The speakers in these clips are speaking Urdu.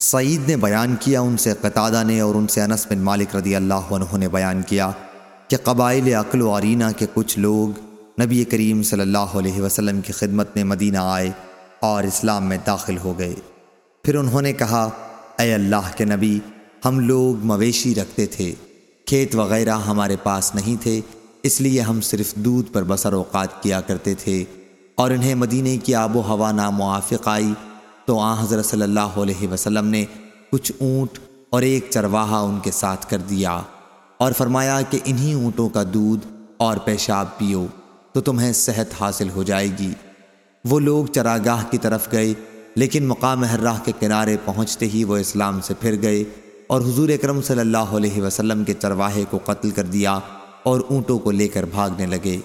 سعید نے بیان کیا، ان سے قطادہ نے اور ان سے انس بن مالک رضی اللہ عنہ نے بیان کیا کہ قبائل عقل و عرینہ کے کچھ لوگ نبی کریم صلی اللہ علیہ وسلم کی خدمت میں مدینہ آئے اور اسلام میں داخل ہو گئے۔ پھر انہوں نے کہا، اے اللہ کے نبی، ہم لوگ مویشی رکھتے تھے، کھیت وغیرہ ہمارے پاس نہیں تھے، اس لیے ہم صرف دودھ پر بسر اوقات کیا کرتے تھے اور انہیں مدینہ کی آب و ہوا ناموافق آئی تو آ حضرت صلی اللہ علیہ وسلم نے کچھ اونٹ اور ایک چرواہا ان کے ساتھ کر دیا اور فرمایا کہ انہی اونٹوں کا دودھ اور پیشاب پیو تو تمہیں صحت حاصل ہو جائے گی۔ وہ لوگ چراگاہ کی طرف گئے، لیکن مقام حرہ کے کنارے پہنچتے ہی وہ اسلام سے پھر گئے اور حضور اکرم صلی اللہ علیہ وسلم کے چرواہے کو قتل کر دیا اور اونٹوں کو لے کر بھاگنے لگے۔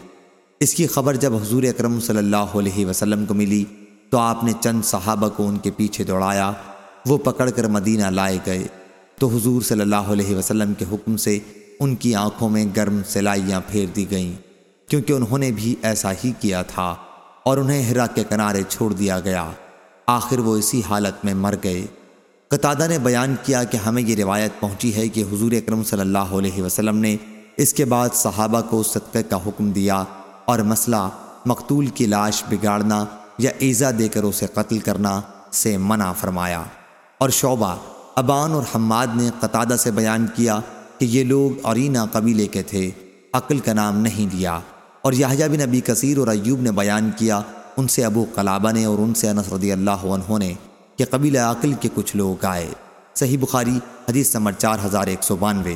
اس کی خبر جب حضور اکرم صلی اللہ علیہ وسلم کو ملی تو آپ نے چند صحابہ کو ان کے پیچھے دوڑایا، وہ پکڑ کر مدینہ لائے گئے۔ تو حضور صلی اللہ علیہ وسلم کے حکم سے ان کی آنکھوں میں گرم سلائیاں پھیر دی گئیں، کیونکہ انہوں نے بھی ایسا ہی کیا تھا اور انہیں ہرا کے کنارے چھوڑ دیا گیا۔ آخر وہ اسی حالت میں مر گئے۔ قطادہ نے بیان کیا کہ ہمیں یہ روایت پہنچی ہے کہ حضور اکرم صلی اللہ علیہ وسلم نے اس کے بعد صحابہ کو صدقے کا حکم دیا اور مسئلہ مقتول کی لاش بگاڑنا یا ایزا دے کر اسے قتل کرنا سے منع فرمایا۔ اور شعبہ، ابان اور حماد نے قطادہ سے بیان کیا کہ یہ لوگ اورینہ قبیلے کے تھے، عقل کا نام نہیں دیا اور یحییٰ بن ابی کثیر اور ایوب نے بیان کیا ان سے ابو قلابہ نے اور ان سے انس رضی اللہ عنہ نے کہ قبیلہ عقل کے کچھ لوگ آئے۔ صحیح بخاری، حدیث نمبر چار ہزار ایک سو بانوے۔